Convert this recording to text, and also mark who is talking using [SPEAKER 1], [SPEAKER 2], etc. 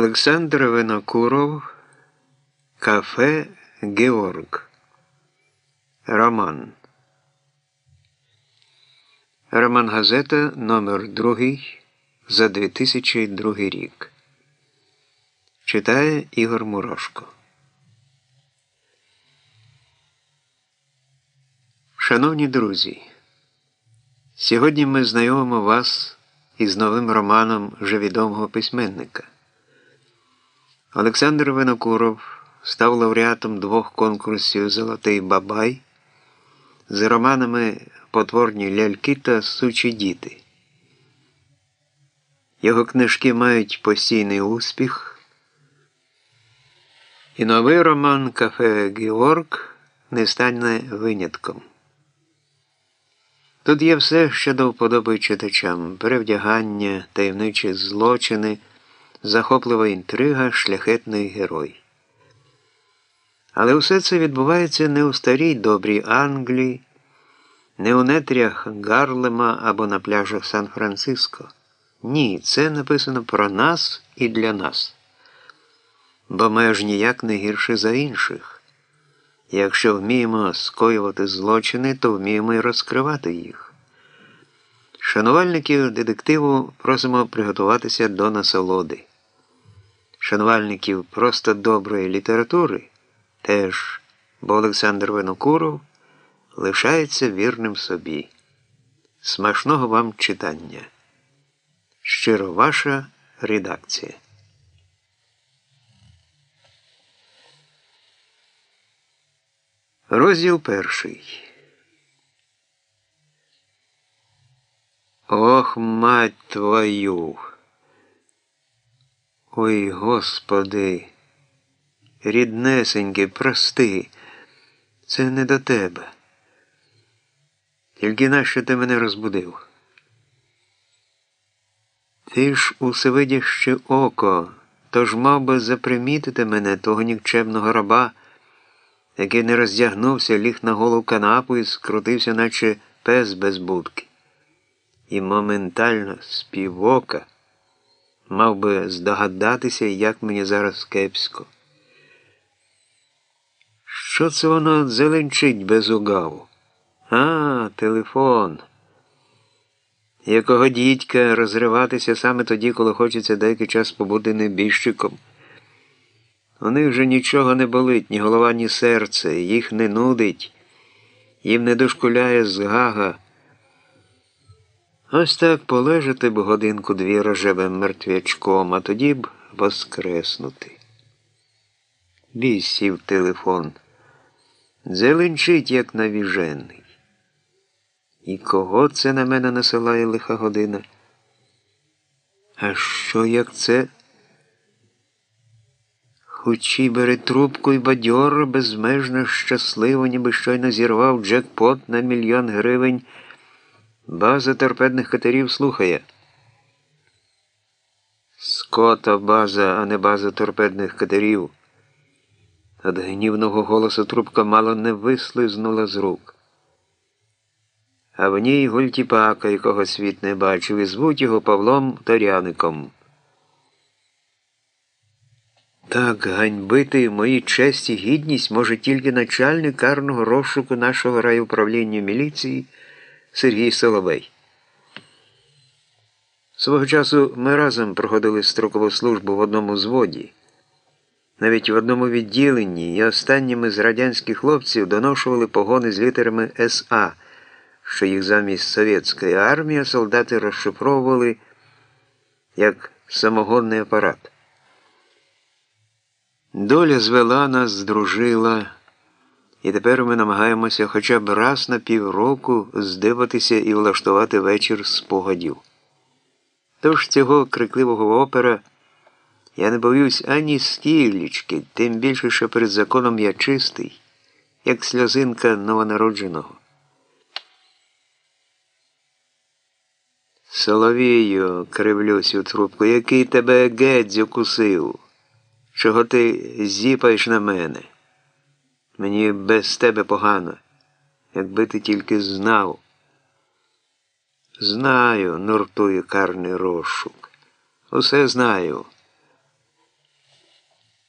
[SPEAKER 1] Олександр Винокуров Кафе Георг Роман Роман Газета номер 2 за 2002 рік. Читає Ігор Мурошко. Шановні друзі, сьогодні ми знайомимо вас із новим романом вже відомого письменника. Олександр Винокуров став лауреатом двох конкурсів Золотий Бабай з романами Потворні ляльки та Сучі діти. Його книжки мають постійний успіх. І новий роман Кафе Георг не стане винятком. Тут є все, що до вподоби читачам: перевдягання, таємничі злочини, захоплива інтрига, шляхетний герой. Але все це відбувається не у старій добрій Англії, не у нетрях Гарлема або на пляжах Сан-Франциско. Ні, це написано про нас і для нас. Бо ми аж ніяк не гірше за інших. Якщо вміємо скоювати злочини, то вміємо і розкривати їх. Шанувальників детективу просимо приготуватися до насолоди. Шанувальників просто доброї літератури теж, бо Олександр Винокуров лишається вірним собі. Смачного вам читання. Щиро ваша редакція. Розділ перший. Ох, мать твою. Ой, Господи, ріднесенький, прости, це не до тебе. Тільки нащо ти мене розбудив? Ти ж усевидяще око, тож мав би запримітити мене того нікчемного раба який не роздягнувся, ліг на голу канапу і скрутився, наче пес без будки. І моментально співока мав би здогадатися, як мені зараз кепсько. Що це воно зеленчить без угаву? А, телефон. Якого дідька розриватися саме тоді, коли хочеться деякий час побути небіжчиком. У них же нічого не болить, ні голова, ні серце, їх не нудить, їм не дошкуляє згага. Ось так полежати б годинку дві рожевим мертвячком, а тоді б воскреснути. Бісів телефон. Зеленчить, як навіжений. І кого це на мене насилає лиха година? А що як це? Хучі бери трубку і бадьоро, безмежно щасливо, ніби щойно зірвав джекпот на мільйон гривень. База торпедних катерів слухає. Скота база, а не база торпедних катерів. От гнівного голосу трубка мало не вислизнула з рук. А в ній гультіпака, якого світ не бачив, і звуть його Павлом Торяником. Так ганьбити мої честь і гідність може тільки начальник карного розшуку нашого райуправління міліції Сергій Соловей. Свого часу ми разом проходили строкову службу в одному зводі, навіть в одному відділенні і останніми з радянських хлопців доношували погони з літерами СА, що їх замість совєтської армії солдати розшифровували як самогонний апарат. Доля звела нас, здружила, і тепер ми намагаємося хоча б раз на півроку здиватися і влаштувати вечір спогадів. Тож цього крикливого опера я не боюсь ані скілічки, тим більше, що перед законом я чистий, як сльозинка новонародженого. Соловію, кривлюсь у трубку, який тебе геть закусив. Чого ти зіпаєш на мене? Мені без тебе погано, якби ти тільки знав. Знаю, нуртую карний розшук. Усе знаю.